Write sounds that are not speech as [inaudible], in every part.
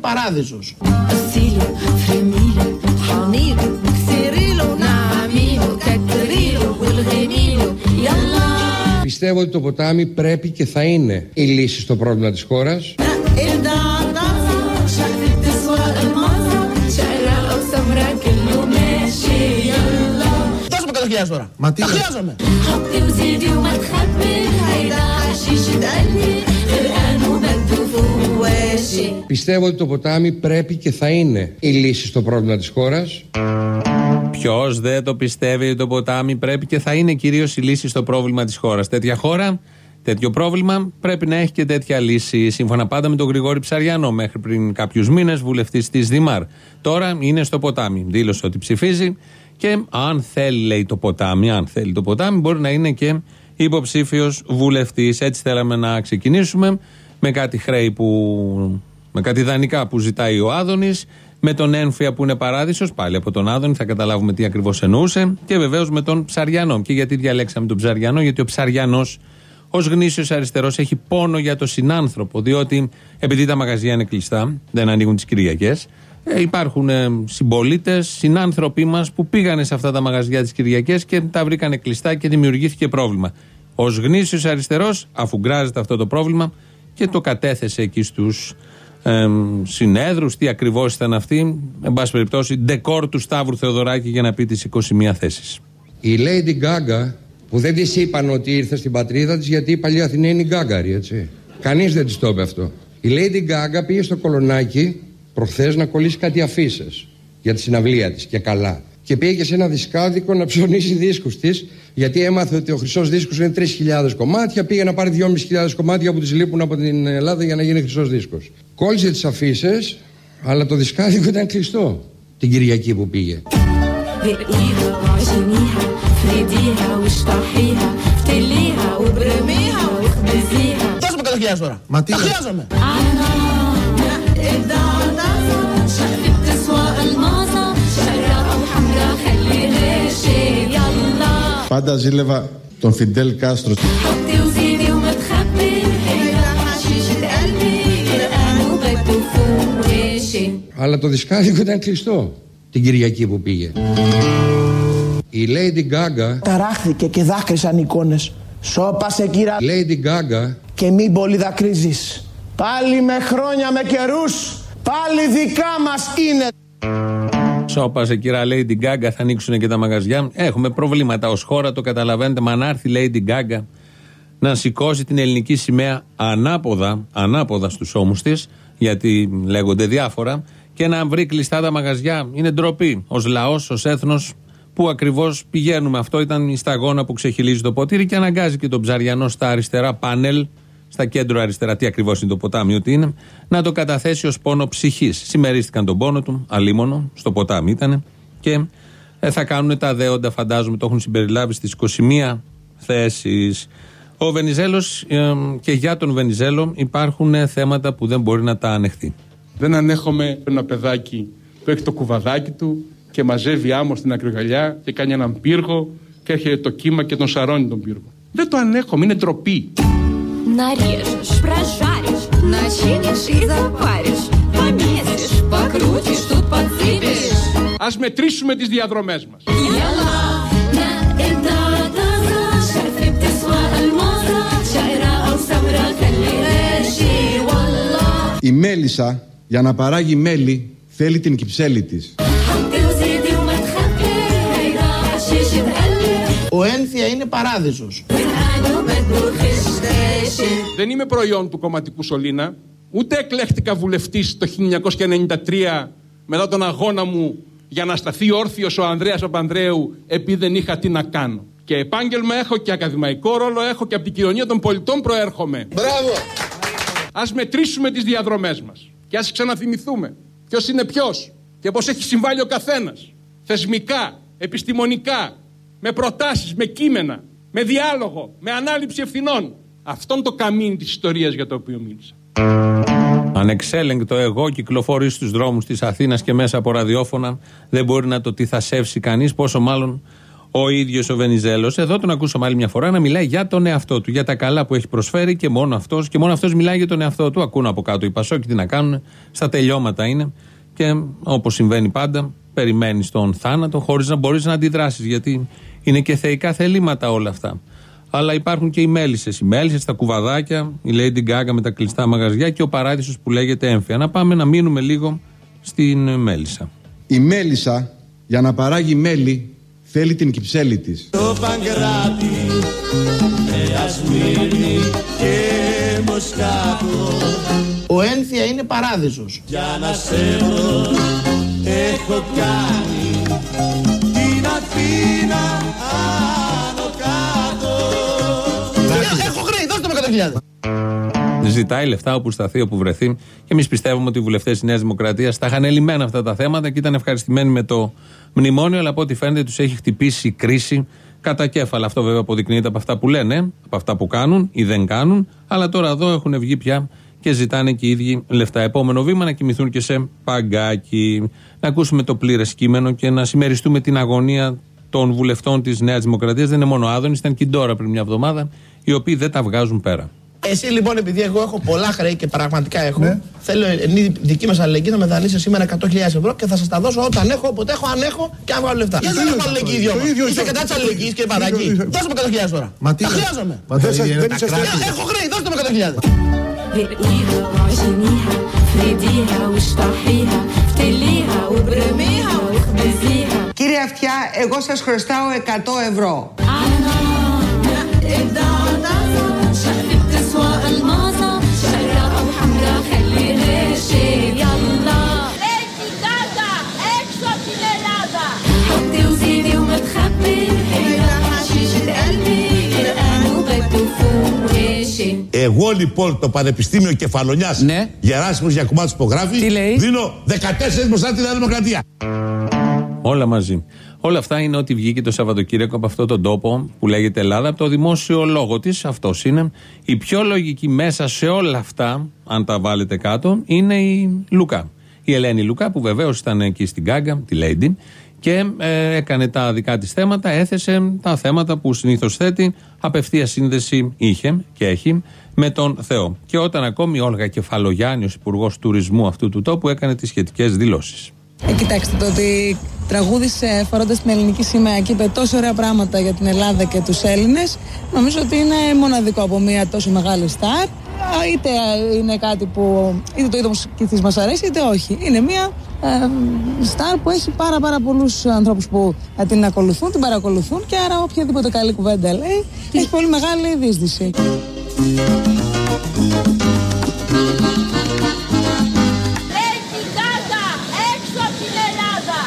παράδεισος. Πιστεύω ότι το ποτάμι πρέπει και θα είναι η λύση στο πρόβλημα της χώρας. Δώσε μου 100.000 τώρα. Μα τι Τα λες; χρειάζομαι. Πιστεύω ότι το ποτάμι πρέπει και θα είναι η λύση στο πρόβλημα της χώρας. Ποιος δεν το πιστεύει ότι το ποτάμι πρέπει και θα είναι κυρίως η λύση στο πρόβλημα της χώρας. Τέτοια χώρα, τέτοιο πρόβλημα πρέπει να έχει και τέτοια λύση. Σύμφωνα πάντα με τον Γρηγόρη Ψαριανό, μέχρι πριν κάποιους μήνες βουλευτής της Δημάρ. Τώρα είναι στο ποτάμι. Δήλωσε ότι ψηφίζει και αν θέλει, λέει το ποτάμι, αν θέλει το ποτάμι, μπορεί να είναι και υποψήφιος βουλευτής. Έτσι θέλαμε να ξεκινήσουμε με κάτι χρέη που. Με κάτι δανεικά που ζητάει ο Άδωνης, με τον Ένφια που είναι παράδεισος, πάλι από τον Άδωνη, θα καταλάβουμε τι ακριβώς εννοούσε, και βεβαίως με τον Ψαριανό. Και γιατί διαλέξαμε τον Ψαριανό, γιατί ο Ψαριανός ως γνήσιος αριστερός έχει πόνο για το συνάνθρωπο, διότι επειδή τα μαγαζιά είναι κλειστά, δεν ανοίγουν τις Κυριακές, ε, υπάρχουν ε, συμπολίτες, συνάνθρωποι μας που πήγανε σε αυτά τα μαγαζιά τις Κυριακές και τα βρήκανε κλειστά και δημιουργήθηκε πρόβλημα. Ω γνήσιος αριστερός, αφού γκράζεται αυτό το πρόβλημα και το κατέθεσε εκεί στους ε, συνέδρους, τι ακριβώς ήταν αυτοί, εν πάση περιπτώσει, ντεκόρ του Σταύρου Θεοδωράκη για να πει τις 21 θέσεις. Η Lady Gaga που δεν της είπαν ότι ήρθε στην πατρίδα της γιατί η παλιά Αθηνά είναι η Γκάγκαρη, έτσι. Κανείς δεν της το είπε αυτό. Η Lady Gaga πήγε στο κολονάκι προχθές να κολλήσει κάτι αφήσει για τη συναυλία της και καλά. Και πήγε και σε ένα δισκάδικο να ψωνίσει δίσκους της γιατί έμαθε ότι ο χρυσός δίσκος είναι 3.000 κομμάτια πήγε να πάρει 2.500 κομμάτια που της λείπουν από την Ελλάδα για να γίνει χρυσός δίσκος. Κόλλησε τις αφήσεις, αλλά το δισκάδικο ήταν κλειστό την Κυριακή που πήγε. Δώσε μου 100.000 τώρα. Μα τι. Χρειάζομαι. Πάντα ζήλευα τον Φιντέλ Κάστρο. Αλλά το δισκάδικο ήταν κλειστό την Κυριακή που πήγε. Η Lady Gaga, Ταράχθηκε και δάκρυσαν οι εικόνες. Σώπασε κύρα Lady Gaga και μην πολύ δακρύζεις. Πάλι με χρόνια με καιρούς, πάλι δικά μας είναι. Σώπασε κυρία Lady Gaga, θα ανοίξουν και τα μαγαζιά. Έχουμε προβλήματα ως χώρα, το καταλαβαίνετε. Μα να έρθει η Lady Gaga να σηκώσει την ελληνική σημαία ανάποδα, ανάποδα στους ώμους της, γιατί λέγονται διάφορα, και να βρει κλειστά τα μαγαζιά. Είναι ντροπή. Ω λαός, ως έθνος, που ακριβώς πηγαίνουμε. Αυτό ήταν η σταγόνα που ξεχυλίζει το ποτήρι και αναγκάζει και τον ψαριανό στα αριστερά πάνελ, στα κέντρο αριστερά, τι ακριβώς είναι το ποτάμι, ότι είναι, να το καταθέσει ως πόνο ψυχής. Συμμερίστηκαν τον πόνο του, αλίμονο, στο ποτάμι ήταν, και ε, θα κάνουν τα δέοντα, φαντάζομαι, το έχουν συμπεριλάβει στις 21 θέσεις. Ο Βενιζέλος και για τον Βενιζέλο υπάρχουν ε, θέματα που δεν μπορεί να τα ανεχθεί. Δεν ανέχομαι ένα παιδάκι που έχει το κουβαδάκι του και μαζεύει άμμο στην ακρογαλιά και κάνει έναν πύργο και έρχεται το κύμα και τον σαρώνει τον πύργο. Δεν το ανέχομαι, είναι ντροπή. Α. Ας μετρήσουμε τις διαδρομές μας. Η Μέλισσα για να παράγει μέλι θέλει την κυψέλη της. Ο Ένθια είναι παράδεισος. Δεν είμαι προϊόν του κομματικού Σολίνα, ούτε εκλέχτηκα βουλευτής το 1993 μετά τον αγώνα μου για να σταθεί όρθιος ο Ανδρέας Παντρέου επειδή δεν είχα τι να κάνω. Και επάγγελμα έχω και ακαδημαϊκό ρόλο έχω και από την κοινωνία των πολιτών προέρχομαι. Μπράβο! Ας μετρήσουμε τις διαδρομές μας και ας ξαναθυμηθούμε ποιος είναι ποιος και πώς έχει συμβάλει ο καθένας. Θεσμικά, επιστημονικά, με προτάσεις, με κείμενα, με διάλογο, με ανάληψη ευθυνών. Αυτόν το καμίνι της ιστορίας για το οποίο μίλησα. Ανεξέλεγκτο εγώ κυκλοφορείς στους δρόμους της Αθήνας και μέσα από ραδιόφωνα. Δεν μπορεί να το τι θα σεύσει κανείς, πόσο μάλλον ο ίδιος ο Βενιζέλος. Εδώ τον ακούσαμε άλλη μια φορά να μιλάει για τον εαυτό του, για τα καλά που έχει προσφέρει και μόνο αυτός. Και μόνο αυτός μιλάει για τον εαυτό του. Ακούν από κάτω οι Πασόκοι τι να κάνουν. Στα τελειώματα είναι. Και όπως συμβαίνει πάντα, περιμένεις τον θάνατο χωρίς να μπορείς να αντιδράσεις. Γιατί είναι και θεϊκά θελήματα όλα αυτά. Αλλά υπάρχουν και οι μέλισσες. Οι μέλισσες, τα κουβαδάκια, η Lady Gaga με τα κλειστά μαγαζιά και ο παράδεισος που λέγεται έμφυα. Να πάμε να μείνουμε λίγο στην μέλισσα. Η μέλισσα για να παράγει μέλι θέλει την κυψέλη της. Το Παγκράτη, Νέα Σμύρνη και Μοσκάτο. Ο Ένθια είναι παράδεισος. Για να σε βρω έχω κάνει την Αθήνα άνω κάτω. Έχω χρέη, δώστε με 100.000. Ζητάει λεφτά όπου σταθεί, όπου βρεθεί. Και εμείς πιστεύουμε ότι οι βουλευτές της Νέας Δημοκρατίας τα είχαν λυμμένα αυτά τα θέματα και ήταν ευχαριστημένοι με το μνημόνιο. Αλλά από ό,τι φαίνεται τους έχει χτυπήσει η κρίση κατά κέφαλα. Αυτό βέβαια αποδεικνύεται από αυτά που λένε, από αυτά που κάνουν ή δεν κάνουν. Αλλά τώρα εδώ έχουν βγει πια και ζητάνε και οι ίδιοι λεφτά. Επόμενο βήμα να κοιμηθούν και σε παγκάκι. Να ακούσουμε το πλήρες κείμενο και να συμμεριστούμε την αγωνία των βουλευτών της Νέας Δημοκρατίας. Δεν είναι μόνο Άδωνης, ήταν και η Ντόρα πριν μια εβδομάδα, οι οποίοι δεν τα βγάζουν πέρα. Εσύ λοιπόν, επειδή εγώ έχω πολλά χρέη και πραγματικά έχω, θέλω εν είδη δική μα αλληλεγγύη να με δανείσει σήμερα 100.000 ευρώ και θα σα τα δώσω όταν έχω, όποτε έχω, αν έχω και αν βγάλω λεφτά. Γιατί δεν έχουμε αλληλεγγύη οι δυο μας. Είστε κατά τη αλληλεγγύη, κύριε Παδάκη. Δώσε μου 100.000 τώρα. Μα τι Τα είναι. χρειάζομαι. Μα δεν σας- δεν είσαστε Έχω χρέη, δώστε μου 100.000. رقيها وعجنيها فريديها واشطحيها فتليها وبرميها واخبزيها Κύριε Αυτιά, εγώ σας χρωστάω 100 ευρώ. Εγώ λοιπόν το Πανεπιστήμιο Κεφαλονιάς Ναι. Γεράσιμος Γιακουμάτος υπογράφει Τι λέει; δίνω 14 μπροστά τη Νέα Δημοκρατία. Όλα μαζί. Όλα αυτά είναι ό,τι βγήκε το Σαββατοκύριακο από αυτόν τον τόπο που λέγεται Ελλάδα, από το δημόσιο λόγο της. Αυτός είναι. Η πιο λογική μέσα σε όλα αυτά, αν τα βάλετε κάτω, είναι η Λουκά. Η Ελένη Λουκά, που βεβαίως ήταν εκεί στην Γκάγκα, τη Lady, και ε, έκανε τα δικά της θέματα, έθεσε τα θέματα που συνήθως θέτει. Απευθεία σύνδεση είχε και έχει με τον Θεό. Και όταν ακόμη η Όλγα Κεφαλογιάννης, ω υπουργός τουρισμού αυτού του τόπου, έκανε τις σχετικές δηλώσεις. Ε, κοιτάξτε, το ότι τραγούδισε φορώντας την ελληνική σημαία και είπε τόσο ωραία πράγματα για την Ελλάδα και τους Έλληνες, νομίζω ότι είναι μοναδικό από μια τόσο μεγάλη στάρ. Α, Είτε είναι κάτι που είτε το είδος και τη μας αρέσει, είτε όχι. Είναι μια ε, στάρ που έχει πάρα, πάρα πολλούς ανθρώπους που ε, την ακολουθούν, την παρακολουθούν και άρα οποιαδήποτε καλή κουβέντα λέει έχει πολύ μεγάλη δίσδυση. Lady Gaga έξω την Ελλάδα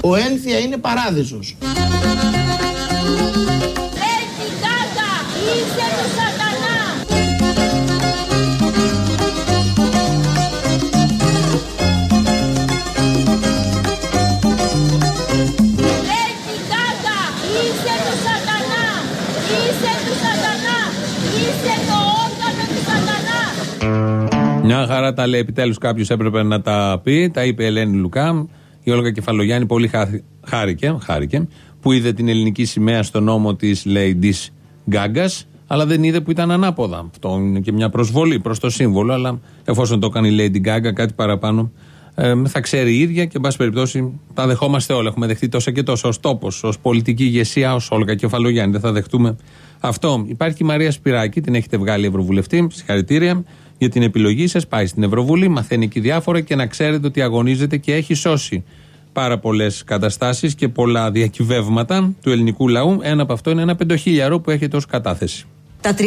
Ο Ένθια είναι παράδεισος. Lady Gaga είσαι σατανά Μια χαρά τα λέει. Επιτέλους κάποιος έπρεπε να τα πει. Τα είπε η Ελένη Λουκά. Η Όλγα Κεφαλογιάννη πολύ χά- χάρηκε, χάρηκε που είδε την ελληνική σημαία στο νόμο της Lady Gaga, αλλά δεν είδε που ήταν ανάποδα. Αυτό είναι και μια προσβολή προς το σύμβολο, αλλά εφόσον το έκανε η Lady Gaga, κάτι παραπάνω ε, θα ξέρει η ίδια και, εν πάση περιπτώσει, τα δεχόμαστε όλα. Έχουμε δεχτεί τόσα και τόσα ως τόπος, ως πολιτική ηγεσία, ως Όλγα Κεφαλογιάννη. Δεν θα δεχτούμε αυτό. Υπάρχει και η Μαρία Σπυράκη, την έχετε βγάλει Ευρωβουλευτή. Συγχαρητήρια για την επιλογή σας. Πάει στην Ευρωβουλή, μαθαίνει εκεί διάφορα και να ξέρετε ότι αγωνίζεται και έχει σώσει πάρα πολλές καταστάσεις και πολλά διακυβεύματα του ελληνικού λαού. Ένα από αυτό είναι ένα πεντοχίλιαρο που έχετε ως κατάθεση. Τα 300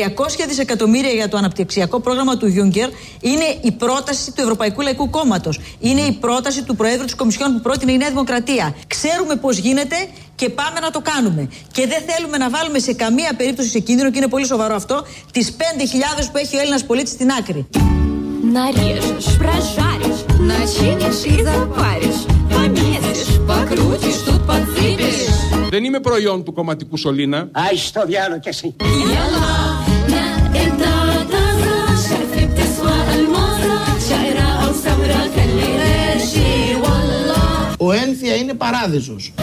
δισεκατομμύρια για το αναπτυξιακό πρόγραμμα του Juncker είναι η πρόταση του Ευρωπαϊκού Λαϊκού Κόμματο. Είναι η πρόταση του Προέδρου τη Κομισιόν που πρότεινε η Νέα Δημοκρατία. Ξέρουμε πώ γίνεται και πάμε να το κάνουμε. Και δεν θέλουμε να βάλουμε σε καμία περίπτωση σε κίνδυνο, και είναι πολύ σοβαρό αυτό, τι 5.000 που έχει ο Έλληνα πολίτη στην άκρη. Нарежешь, прожаришь, начинишь и запаришь Помесишь, покрутишь, тут подсыпешь δεν είμαι προϊόν του κομματικού σωλήνα. Άι στο διάλογο κι εσύ. Ο Ένθια είναι παράδεισος.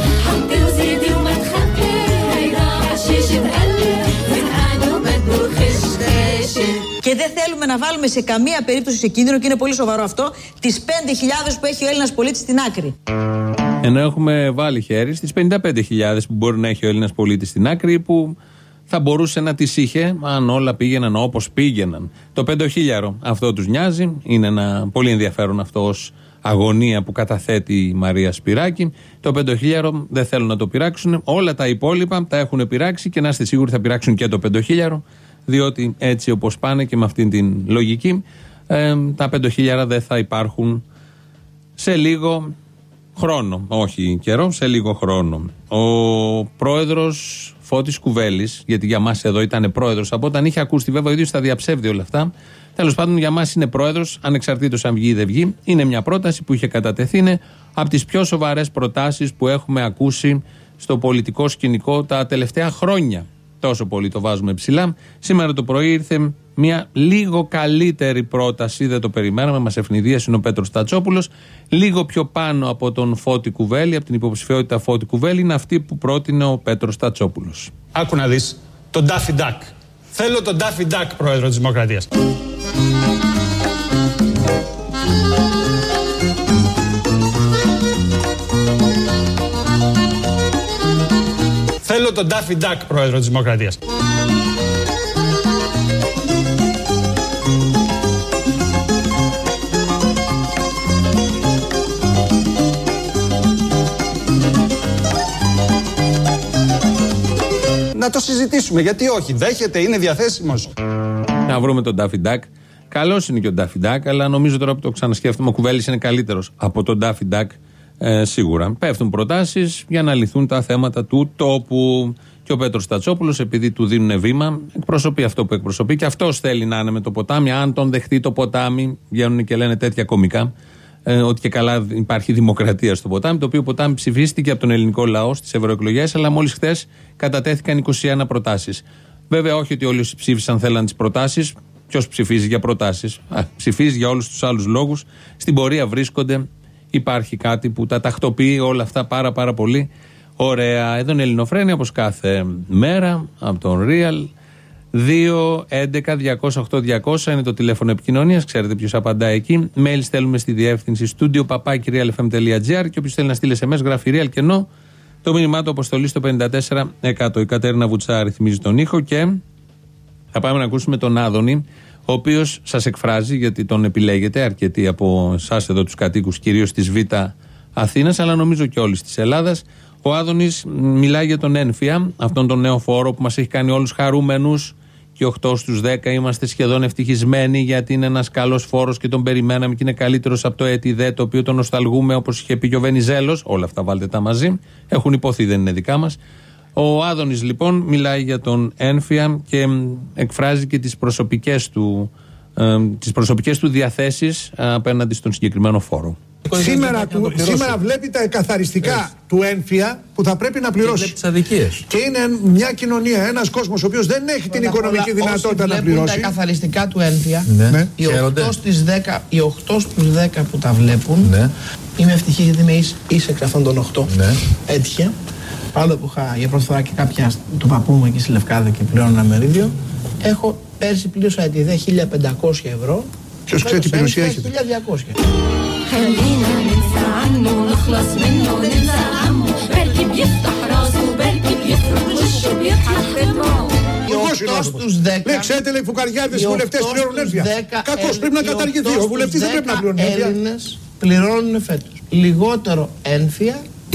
Και δεν θέλουμε να βάλουμε σε καμία περίπτωση σε κίνδυνο, και είναι πολύ σοβαρό αυτό, τις 5.000 που έχει ο Έλληνας πολίτης στην άκρη. Ενώ έχουμε βάλει χέρι στις 55.000 που μπορεί να έχει ο Έλληνας πολίτης στην άκρη, που θα μπορούσε να τις είχε αν όλα πήγαιναν όπως πήγαιναν. Το 5.000 αυτό τους νοιάζει. Είναι ένα πολύ ενδιαφέρον αυτό ως αγωνία που καταθέτει η Μαρία Σπυράκη. Το 5.000 δεν θέλουν να το πειράξουν. Όλα τα υπόλοιπα τα έχουν πειράξει και να είστε σίγουροι θα πειράξουν και το 5.000 διότι έτσι όπως πάνε και με αυτήν την λογική ε, τα 5.000 δεν θα υπάρχουν σε λίγο χρόνο. Όχι καιρό, σε λίγο χρόνο. Ο πρόεδρος Φώτης Κουβέλης, γιατί για μας εδώ ήταν πρόεδρος, από όταν είχε ακούσει βέβαια ο ίδιος τα διαψεύδει όλα αυτά. Τέλος πάντων, για μας είναι πρόεδρος, ανεξαρτήτως αν βγει ή δεν βγει. Είναι μια πρόταση που είχε κατατεθεί. Είναι από τις πιο σοβαρές προτάσεις που έχουμε ακούσει στο πολιτικό σκηνικό τα τελευταία χρόνια. Τόσο πολύ το βάζουμε ψηλά. Σήμερα το πρωί ήρθε μια λίγο καλύτερη πρόταση, δεν το περιμέναμε, μας ευνηδίασε είναι ο Πέτρος Τατσόπουλο. Λίγο πιο πάνω από τον Φώτη Κουβέλη, από την υποψηφιότητα Φώτη Κουβέλη, είναι αυτή που πρότεινε ο Πέτρος Τατσόπουλο. Άκου να δεις, τον Ντάφι Ντάκ. Θέλω τον Ντάφι Ντάκ, πρόεδρο της Δημοκρατίας. Θέλω τον Ντάφι Ντάκ, πρόεδρο της Δημοκρατίας. Να το συζητήσουμε, γιατί όχι. Δέχεται, είναι διαθέσιμος. Να βρούμε τον Ντάφι Ντάκ. Καλός είναι και ο Ντάφι Ντάκ, αλλά νομίζω τώρα που το ξανασκέφτομαι, ο Κουβέλης είναι καλύτερος από τον Ντάφι Ντάκ ε, σίγουρα. Πέφτουν προτάσεις για να λυθούν τα θέματα του τόπου. Και ο Πέτρος Τατσόπουλο, επειδή του δίνουν βήμα, εκπροσωπεί αυτό που εκπροσωπεί και αυτός θέλει να είναι με το ποτάμι. Αν τον δεχτεί το ποτάμι, βγαίνουν και λένε τέτοια κομικά, ε, ότι και καλά υπάρχει δημοκρατία στο ποτάμι, το οποίο ποτάμι ψηφίστηκε από τον ελληνικό λαό στις ευρωεκλογές, αλλά μόλις χθες κατατέθηκαν 21 προτάσεις. Βέβαια, όχι ότι όλοι όσοι ψήφισαν θέλαν τις προτάσεις. Ποιος ψηφίζει για προτάσεις; Ψηφίζει για όλους τους άλλους λόγους. Στην πορεία βρίσκονται. Υπάρχει κάτι που τα τακτοποιεί όλα αυτά πάρα πάρα πολύ ωραία. Εδώ είναι Ελληνοφρένια όπως κάθε μέρα από τον Real. 2, 11, 208, 200 είναι το τηλέφωνο επικοινωνίας. Ξέρετε ποιος απαντά εκεί. Mail στέλνουμε στη διεύθυνση studio papakirialfm.gr και όποιος θέλει να στείλει SMS γράφει Real κενό. Το μήνυμά του αποστολή στο 54 Η Κατέρινα Βουτσά ρυθμίζει τον ήχο και θα πάμε να ακούσουμε τον Άδωνη, ο οποίος σας εκφράζει γιατί τον επιλέγετε αρκετοί από εσάς εδώ τους κατοίκους, κυρίως της Β' Αθήνας, αλλά νομίζω και όλης της Ελλάδας. Ο Άδωνης μιλάει για τον ένφια, αυτόν τον νέο φόρο που μας έχει κάνει όλους χαρούμενους και 8 στους 10 είμαστε σχεδόν ευτυχισμένοι γιατί είναι ένας καλός φόρος και τον περιμέναμε και είναι καλύτερος από το ΕΤΙΔΕ το οποίο τον νοσταλγούμε όπως είχε πει και ο Βενιζέλος. Όλα αυτά βάλτε τα μαζί. Έχουν υποθεί, δεν είναι δικά μας. Ο Άδωνης λοιπόν μιλάει για τον ένφια και μ, εκφράζει και τις προσωπικές του, ε, τις προσωπικές του διαθέσεις ε, απέναντι στον συγκεκριμένο φόρο. Σήμερα, του, σήμερα βλέπει τα καθαριστικά του ένφια που θα πρέπει να πληρώσει. τις αδικίες. Και είναι μια κοινωνία, ένας κόσμος ο οποίος δεν έχει την οικονομική δυνατότητα να τα πληρώσει. καθαριστικά του ένθια, Ναι. οι, Χαίρονται. 8 στις 10, οι 8 στους 10 που τα βλέπουν, Ναι. είμαι ευτυχής γιατί είμαι εις, ίσεξ αυτών των 8. Ναι. Έτυχε πάντα που είχα για προσφορά και κάποια του παππού μου εκεί στη Λευκάδα και πλέον ένα μερίδιο, έχω πέρσι πλήρωσα τη ΔΕ 1500 ευρώ. Ποιος ξέρει την περιουσία έχει. 1200. Στους στου 10, Λέξε λέει φουκαριάδες οι βουλευτές πληρώνουν έμβια. Κακός πρέπει να καταργηθεί. Ο βουλευτής δεν πρέπει να πληρώνει έμβια. Έλληνες πληρώνουν φέτος. λιγότερο ένφια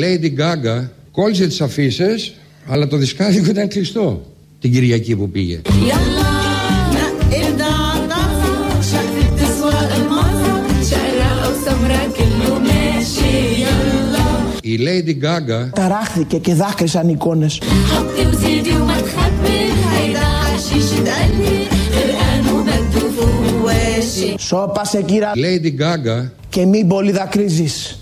Lady Gaga κόλλησε τις αφήσει, αλλά το δισκάδικο ήταν κλειστό την Κυριακή που πήγε. Η Lady Gaga ταράχθηκε και δάκρυσαν εικόνες. Σώπασε κύρα Lady Gaga και μην πολύ δακρύζεις.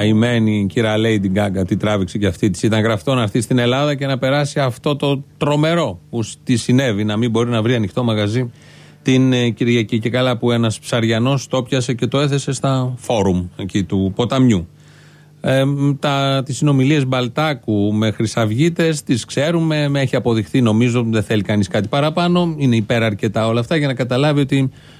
Καημένη η κυρία Lady Gaga, τι τράβηξε και αυτή της. Ήταν γραφτό να έρθει στην Ελλάδα και να περάσει αυτό το τρομερό που τη συνέβη, να μην μπορεί να βρει ανοιχτό μαγαζί την ε, Κυριακή. Και καλά που ένας ψαριανός το πιάσε και το έθεσε στα φόρουμ εκεί του ποταμιού. Ε, τα, τις συνομιλίες Μπαλτάκου με χρυσαυγίτες τις ξέρουμε, με έχει αποδειχθεί νομίζω δεν θέλει κανείς κάτι παραπάνω είναι υπέρ αρκετά όλα αυτά για να καταλάβει ότι ε,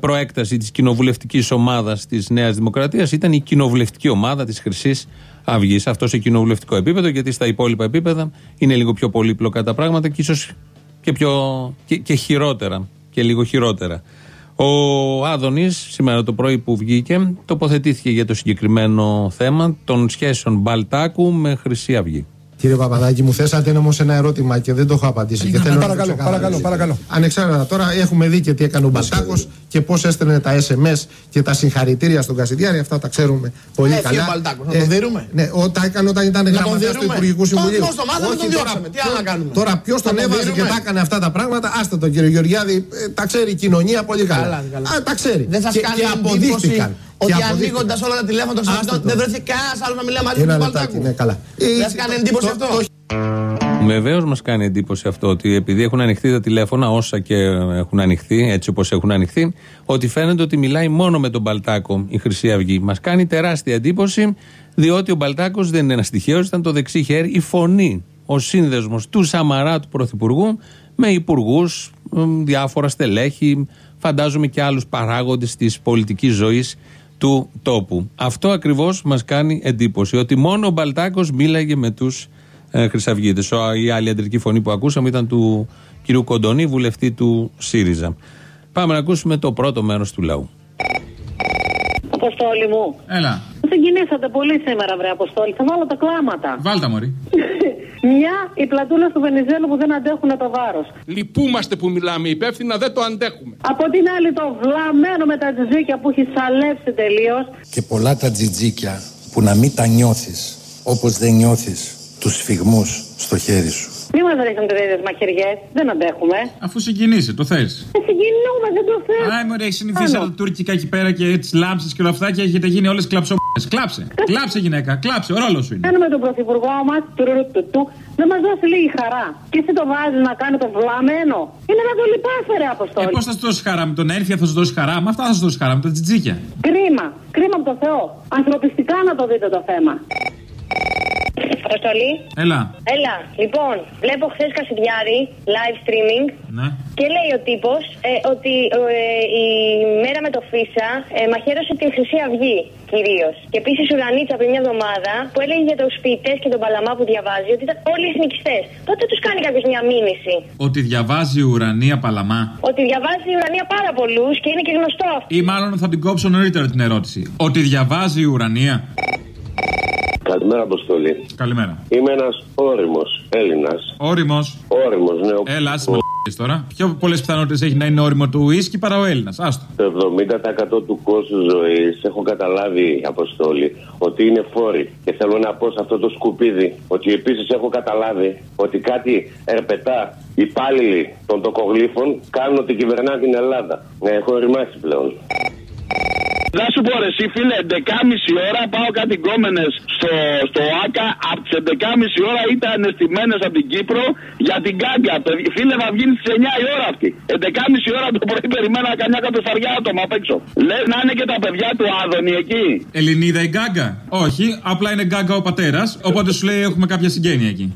προέκταση της κοινοβουλευτικής ομάδας της Νέας Δημοκρατίας ήταν η κοινοβουλευτική ομάδα της χρυσής Αυγής αυτό σε κοινοβουλευτικό επίπεδο γιατί στα υπόλοιπα επίπεδα είναι λίγο πιο πολύπλοκα τα πράγματα και ίσως και, πιο, και, και χειρότερα και λίγο χειρότερα ο Άδωνης, σήμερα το πρωί που βγήκε, τοποθετήθηκε για το συγκεκριμένο θέμα των σχέσεων Μπαλτάκου με Χρυσή Αυγή. Κύριε Παπαδάκη, μου θέσατε όμως ένα ερώτημα και δεν το έχω απαντήσει. Και θέλω να το Παρακαλώ, ξεκαθαρίσω. παρακαλώ, παρακαλώ. Ανεξάρτητα τώρα, έχουμε δει και τι έκανε ο Μπαλτάκο και πώς έστελνε τα SMS και τα συγχαρητήρια στον Κασιδιάρη. Αυτά τα ξέρουμε πολύ Έφυγε καλά. ο Μπαλτάκος, να τον δίνουμε; Ναι, ο, τα έκανε όταν ήταν Να τον γραμματέας του δίνουμε; Υπουργικού Τον Συμβουλίου. δώσ' το μάθημα, Όχι, τον τώρα, διώξαμε. Τι άλλο να κάνουμε. Τώρα ποιος τον Να τον έβαζε και δίνουμε; τα έκανε αυτά τα πράγματα, άστε τον κύριο Γεωργιάδη, ε, τα ξέρει η κοινωνία πολύ καλά. Καλά, καλά. Α, τα ξέρει. Δεν σας Και- κάνει και εντύπωση αποδείχτηκαν. Ότι Και αποδείχθηκαν. ανοίγοντας όλα τα τηλέφωνα των Άστο ξαφνικών το. δεν βρέθηκε κανένας άλλος να μιλάει μαζί με Ένα τον λεπτάκι, Μπαλτάκου. ναι, καλά. Δεν σας κάνει εντύπωση Το- αυτό. το- Βεβαίως μας κάνει εντύπωση αυτό ότι επειδή έχουν ανοιχτεί τα τηλέφωνα, όσα και έχουν ανοιχτεί, έτσι όπως έχουν ανοιχτεί, ότι φαίνεται ότι μιλάει μόνο με τον Μπαλτάκο η Χρυσή Αυγή. Μας κάνει τεράστια εντύπωση, διότι ο Μπαλτάκο δεν είναι ένας τυχαίο, ήταν το δεξί χέρι, η φωνή, ο σύνδεσμος του Σαμαρά, του Πρωθυπουργού, με υπουργούς, διάφορα στελέχη, φαντάζομαι και άλλους παράγοντες της πολιτικής ζωής του τόπου. Αυτό ακριβώς μας κάνει εντύπωση, ότι μόνο ο Μπαλτάκος μίλαγε με τους ε, Χρυσαυγίτες. Ο- Η άλλη αντρική φωνή που ακούσαμε ήταν του κυρίου Κοντονή, βουλευτή του ΣΥΡΙΖΑ. Πάμε να ακούσουμε το πρώτο μέρος του λαού. Αποστόλη μου. Έλα, Συγκινήσατε πολύ σήμερα, βρε Αποστόλη. Θα βάλω τα κλάματα. βάλτα μωρή. [laughs] Μια, οι πλατούλε του Βενιζέλου που δεν αντέχουν το βάρος. Λυπούμαστε που μιλάμε υπεύθυνα, δεν το αντέχουμε. Από την άλλη, το βλαμμένο με τα τζιζίκια που έχει σαλέψει τελείως. και πολλά τα τζιτζίκια που να μην τα νιώθεις όπως δεν νιώθεις τους σφιγμούς στο χέρι σου. Μη μας ρίχνετε τέτοιε μαχαιριές. Δεν αντέχουμε. Αφού συγκινείσαι, το θες. Ε, συγκινούμε, δεν το θέλω. Άι, μωρέ, έχεις συνηθίσει Άνω. τα τουρκικά εκεί πέρα και τις λάμψεις και όλα αυτά και έχετε γίνει όλες κλαψομ***. Κλάψε. Κλάψε, γυναίκα. Κλάψε. Ο ρόλος σου είναι. Κάνουμε τον πρωθυπουργό μας, του του να μας δώσει λίγη χαρά. Και εσύ το βάζεις να κάνει το βλαμμένο. Είναι να το λυπάσαι, ρε Ε, Αποστόλη. πώς θα σου δώσει χαρά με τον ένφια, θα σου δώσει χαρά. Με αυτά θα σου δώσει χαρά, με τα τζιτζίκια. Κρίμα. Κρίμα από το Θεό. Ανθρωπιστικά να το δείτε το θέμα. Αποστολή. Έλα. Έλα, λοιπόν, βλέπω χθες Κασιδιάρη, live streaming, Ναι. και λέει ο τύπος ότι ε, η μέρα με το Φίσα ε, μαχαίρωσε την Χρυσή Αυγή κυρίως. Και επίσης Ουρανίτσα πριν μια εβδομάδα που έλεγε για τους ποιητέ και τον Παλαμά που διαβάζει ότι ήταν όλοι εθνικιστές. Τότε τους κάνει κάποιος μια μήνυση; Ότι διαβάζει η ουρανία παλαμά. Ότι διαβάζει η Ουρανία πάρα πολλούς και είναι και γνωστό αυτό. Ή μάλλον θα την κόψω νωρίτερα την ερώτηση. Ότι διαβάζει η ουρανία. Καλημέρα, Αποστολή. Καλημέρα. Είμαι ένας όριμος Έλληνας. Όριμος. Όριμος, ναι. ο- Έλας, άσε με τώρα. Πιο πολλές πιθανότητες έχει να είναι όριμο του ουίσκι παρά ο Έλληνας. Άστο. Το 70% του κόσμου ζωής έχω καταλάβει, Αποστόλη, ότι είναι φόροι. Και θέλω να πω σε αυτό το σκουπίδι ότι επίσης έχω καταλάβει ότι κάτι ερπετά υπάλληλοι των τοκογλήφων κάνουν ότι κυβερνά την Ελλάδα. Ναι, έχω οριμάσει πλέον. Να σου πω ρε, εσύ φίλε, 11.30 ώρα πάω κάτι γκόμενες στο, στο ΆΚΑ. Από τις 11.30 ώρα ήταν εστημένε από την Κύπρο για την κάγκα. Παιδί- Φίλε, θα βγει στις 9 η ώρα αυτή. 11.30 ώρα το πρωί περιμένα καμιά κατοσταριά άτομα απ' έξω. Λες να είναι και τα παιδιά του Άδωνη εκεί; Ελληνίδα η γκάγκα. Όχι, απλά είναι γκάγκα ο πατέρας. Οπότε σου λέει έχουμε κάποια συγγένεια εκεί.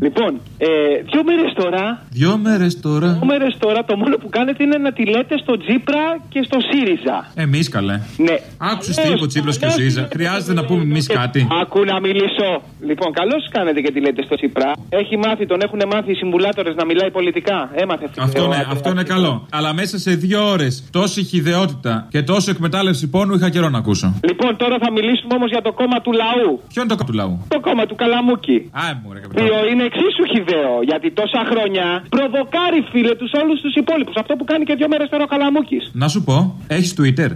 Λοιπόν, ε, δύο μέρες τώρα. Δυο μέρες τώρα. Δύο μέρες τώρα το μόνο που κάνετε είναι να τη λέτε στο Τζίπρα και στο ΣΥΡΙΖΑ. Εμείς καλέ. Ναι. Άκουσες τι είπε ο Τσίπρα και ο ΣΥΡΙΖΑ; Χρειάζεται να πούμε εμείς κάτι. Άκου να μιλήσω. Λοιπόν, καλώς κάνετε και τη λέτε στο Τσίπρα. Έχει μάθει, τον έχουν μάθει οι συμβουλάτορες να μιλάει πολιτικά. Έμαθε αυτή Αυτό ναι, αυτό είναι καλό. Αλλά μέσα σε δύο ώρες τόση χιδεότητα και τόσο εκμετάλλευση πόνου είχα καιρό να ακούσω. Λοιπόν, τώρα θα μιλήσουμε όμως για το κόμμα του λαού. Ποιο είναι το κόμμα του λαού; Το κόμμα του Καλαμούκη. Α, μου ρε Ποιο είναι εξίσου χιδαίο. Γιατί τόσα χρόνια προβοκάρει, φίλε, τους όλους τους υπόλοιπους. Αυτό που κάνει και δύο μέρες τώρα ο Καλαμούκης. Να σου πω, έχεις Twitter;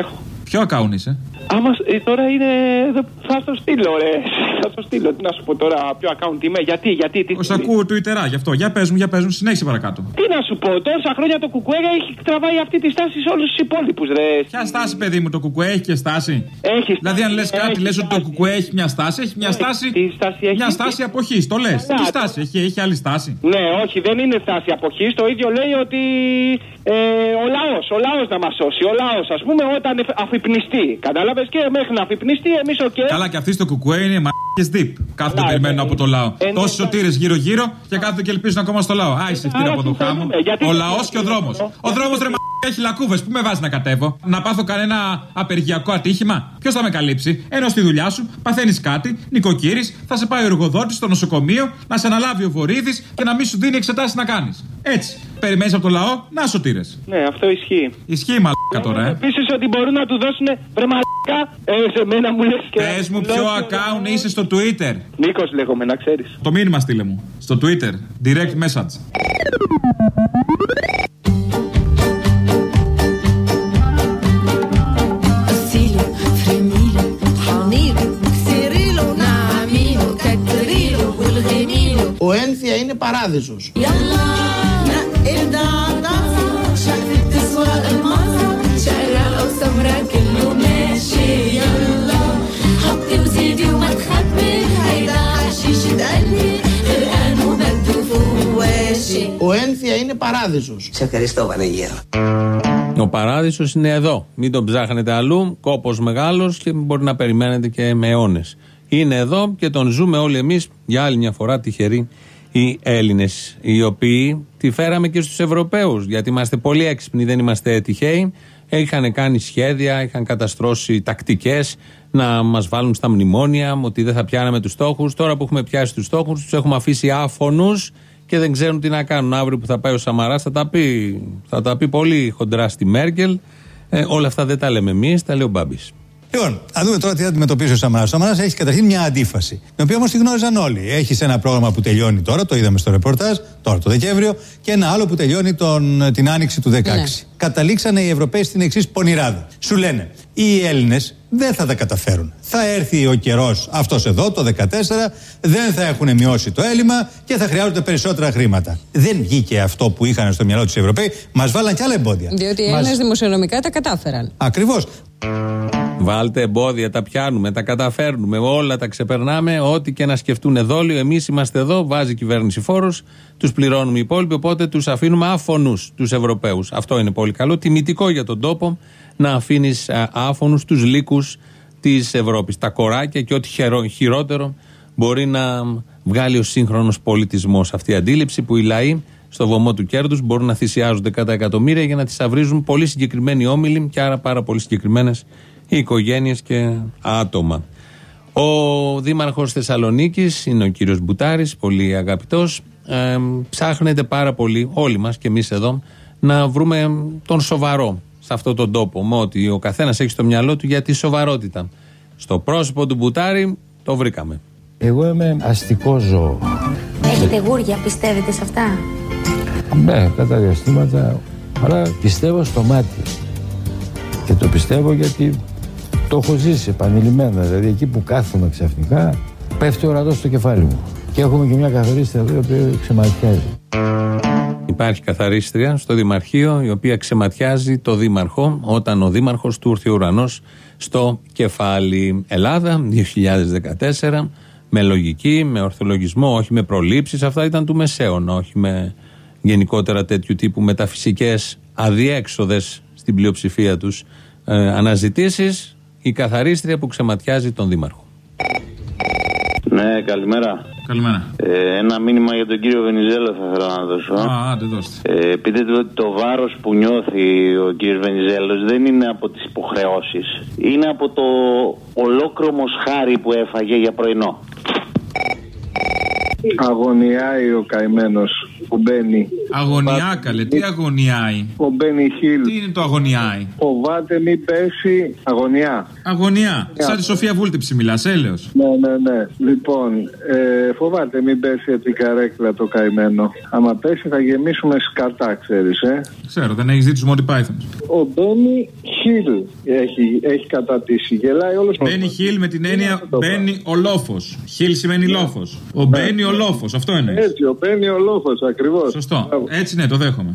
Έχω. Ποιο account είσαι; Άμα ε, τώρα είναι. δε- Θα στο στείλω, ρε. Θα στο στείλω. Τι να σου πω τώρα, ποιο account είμαι, γιατί, γιατί. Τι, Ω ακούω Twitter, γι' αυτό. Για πες μου, για πες μου, συνέχισε παρακάτω. τι να σου πω, τόσα χρόνια το κουκουέγα έχει τραβάει αυτή τη στάση σε όλους τους υπόλοιπους, ρε. Ποια στάση, παιδί μου, το κουκουέ έχει και στάση; Έχει Δηλαδή, αν λες στάση, κάτι, έχει λες ότι το κουκουέ έχει μια στάση, έχει μια στάση. Μια στάση αποχής, το λες. Καλά, Τι το- στάση, έχει, έχει άλλη στάση; Ναι, όχι, δεν είναι στάση αποχής. Το ίδιο λέει ότι ε, ο λαός, ο λαός να μας σώσει. Ο λαός, ας πούμε, όταν εφ- αφυπνιστεί. Κατάλαβες; Και μέχρι να αφυπνιστεί, εμείς ο και. Καλά, και αυτοί στο κουκουέ είναι μαρκέ διπ. Κάθονται Καλά, περιμένουν ε, από το λαό. ε, Τόσοι σωτήρες γύρω-γύρω και κάθονται και ελπίζουν ακόμα στο λαό. Άισε αυτή Άρα από το χάμο. συμφωνούμε, γιατί Ο δεν λαός είναι και ο δρόμος. Ο δρόμος ρε μ***, έχει λακκούβες. Πού με βάζεις να κατέβω; Να πάθω κανένα απεργιακό ατύχημα; Ποιος θα με καλύψει; Ενώ στη δουλειά σου παθαίνεις κάτι, νοικοκύρης, θα σε πάει ο εργοδότης στο νοσοκομείο, να σε αναλάβει ο βορύδης και να μην σου δίνει εξετάσεις να κάνεις. Έτσι περιμένεις από το λαό, να σωτήρε. Ναι, αυτό ισχύει. Ισχύει μαλάκα τώρα, ε. Ότι μπορούν να του δώσουν βρε. Ε, σε μένα μου λες και. Πες μου, ποιο account είσαι στο Twitter. Νίκος λέγομαι, να ξέρεις. Το μήνυμα στείλε μου. Στο Twitter. Direct message. Ο Ένθια είναι παράδεισος. Ο ένθια είναι παράδεισος. Σε ευχαριστώ Βανεγέρο. Ο παράδεισος είναι εδώ. Μην τον ψάχνετε αλλού. Κόπος μεγάλος και μπορεί να περιμένετε και με αιώνες. Είναι εδώ και τον ζούμε όλοι εμείς για άλλη μια φορά τυχεροί οι Έλληνες. Οι οποίοι τη φέραμε και στους Ευρωπαίους. Γιατί είμαστε πολύ έξυπνοι, δεν είμαστε τυχαίοι. Είχαν κάνει σχέδια, είχαν καταστρώσει τακτικές να μας βάλουν στα μνημόνια, ότι δεν θα πιάναμε τους στόχους. Τώρα που έχουμε πιάσει τους στόχους, τους έχουμε αφήσει άφωνους και δεν ξέρουν τι να κάνουν. Αύριο που θα πάει ο Σαμαράς θα τα πει, θα τα πει πολύ χοντρά στη Μέρκελ. Ε, όλα αυτά δεν τα λέμε εμείς, τα λέει ο Μπάμπης. Λοιπόν, α δούμε τώρα τι θα αντιμετωπίσει ο Σαμαράς. Ο Σαμαράς έχει καταρχήν μια αντίφαση, την οποία όμως τη γνώριζαν όλοι. Έχεις ένα πρόγραμμα που τελειώνει τώρα, το είδαμε στο ρεπορτάζ, τώρα το Δεκέμβριο, και ένα άλλο που τελειώνει τον, την άνοιξη του 16. Καταλήξανε οι Ευρωπαίοι στην εξής πονηράδα. Σου λένε, οι Έλληνες δεν θα τα καταφέρουν. Θα έρθει ο καιρός αυτός εδώ, το 14, δεν θα έχουν μειώσει το έλλειμμα και θα χρειάζονται περισσότερα χρήματα. Δεν βγήκε αυτό που είχαν στο μυαλό τους οι Ευρωπαίοι, μας βάλαν κι άλλα εμπόδια. Διότι οι Μας- Έλληνες δημοσιονομικά τα κατάφεραν. Ακριβώς. Βάλτε εμπόδια, τα πιάνουμε, τα καταφέρνουμε, όλα τα ξεπερνάμε. Ό,τι και να σκεφτούν δόλιο, εμείς είμαστε εδώ, βάζει η κυβέρνηση φόρους, τους πληρώνουμε οι υπόλοιποι, οπότε τους αφήνουμε άφωνους τους Ευρωπαίους. Αυτό είναι πολύ καλό. Τιμητικό για τον τόπο να αφήνεις άφωνους τους λύκους της Ευρώπης. Τα κοράκια και ό,τι χειρο- χειρότερο μπορεί να βγάλει ο σύγχρονος πολιτισμός. Αυτή η αντίληψη που οι λαοί στο βωμό του κέρδους μπορούν να θυσιάζονται κατά εκατομμύρια για να θησαυρίζουν πολύ συγκεκριμένοι όμιλοι και άρα πάρα πολύ συγκεκριμένες οι οικογένειες και άτομα. Ο Δήμαρχος Θεσσαλονίκης είναι ο κύριος Μπουτάρης, πολύ αγαπητός. Ε, ψάχνεται πάρα πολύ, όλοι μας και εμείς εδώ, να βρούμε τον σοβαρό σε αυτόν τον τόπο. Με ότι ο καθένας έχει στο μυαλό του για τη σοβαρότητα. Στο πρόσωπο του Μπουτάρη το βρήκαμε. Εγώ είμαι αστικό ζώο. Έχετε γούρια, πιστεύετε σε αυτά; Ναι, κατά διαστήματα, αλλά πιστεύω στο μάτι. Και το πιστεύω γιατί το έχω ζήσει επανειλημμένα. Δηλαδή εκεί που κάθομαι ξαφνικά, πέφτει ο ραδό στο κεφάλι μου. Και έχουμε και μια καθαρίστρια εδώ η οποία ξεματιάζει. Υπάρχει καθαρίστρια στο Δημαρχείο η οποία ξεματιάζει το Δήμαρχο όταν ο Δήμαρχος του ήρθε ο ουρανός στο κεφάλι Ελλάδα 2014 με λογική, με ορθολογισμό, όχι με προλήψεις αυτά ήταν του Μεσαίωνα, όχι με γενικότερα τέτοιου τύπου μεταφυσικές αδιέξοδες στην πλειοψηφία τους ε, αναζητήσεις η καθαρίστρια που ξεματιάζει τον Δήμαρχο. Ναι, καλημέρα. Καλημέρα. Ε, ένα μήνυμα για τον κύριο Βενιζέλο θα ήθελα να δώσω. Α, άντε δώστε. Ε, πείτε του ότι το βάρος που νιώθει ο κύριος Βενιζέλος δεν είναι από τις υποχρεώσεις. Είναι από το ολόκρομο σχάρι που έφαγε για πρωινό. Αγωνιάει ο καημένος. Ο Μπένι. Αγωνιά, καλέ, τι αγωνιάει; Ο Μπένι Χιλ. Τι είναι το αγωνιάει; Φοβάται μην πέσει αγωνιά. Αγωνιά. Σαν τη Σοφία Βούλτεψη μιλάς, έλεος. Ναι, ναι, ναι. Λοιπόν, ε, φοβάται μην πέσει από την καρέκλα το καημένο. Άμα πέσει θα γεμίσουμε σκατά, ξέρεις, ε. Ξέρω, δεν έχεις δει τους Monty Python. Ο Μπένι Χιλ έχει, έχει κατατήσει. Γελάει όλος Μπαίνει Χιλ με την έννοια μπαίνει ο λόφος. Χιλ σημαίνει λόφος. Ο μπαίνει ο λόφος, αυτό είναι. Έτσι, ο Μπένι ο λόφος, ακριβώς. Σωστό. Έτσι ναι, το δέχομαι.